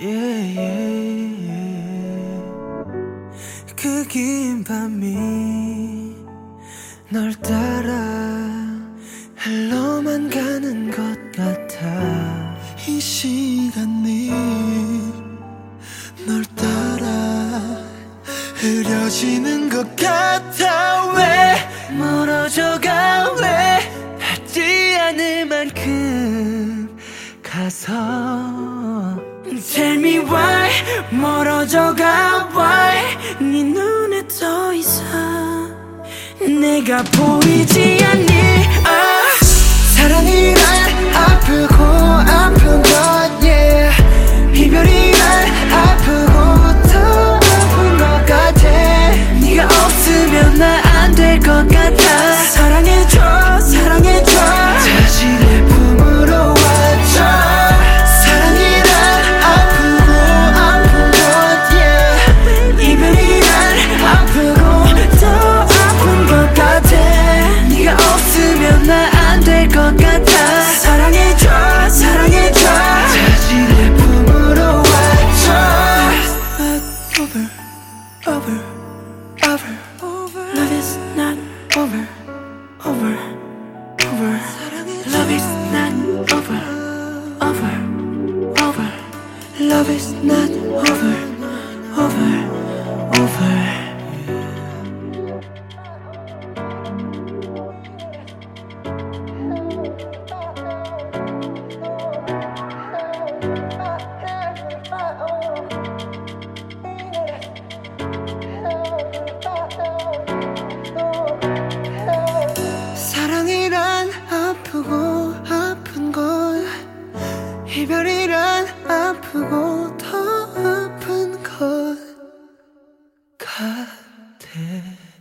yeah, yeah, yeah. 그긴 밤이 널 따라 흘러만 가는 것 같아 이 시간이 널 따라 흐려지는 것 같아 않을 만큼 가서 Tell me why 멀어져가 why 네 눈에 더 이상 내가 보이지 않니 over. Love is not over. Over. Over. Love is not over. Over. Over. Love is not over. over head.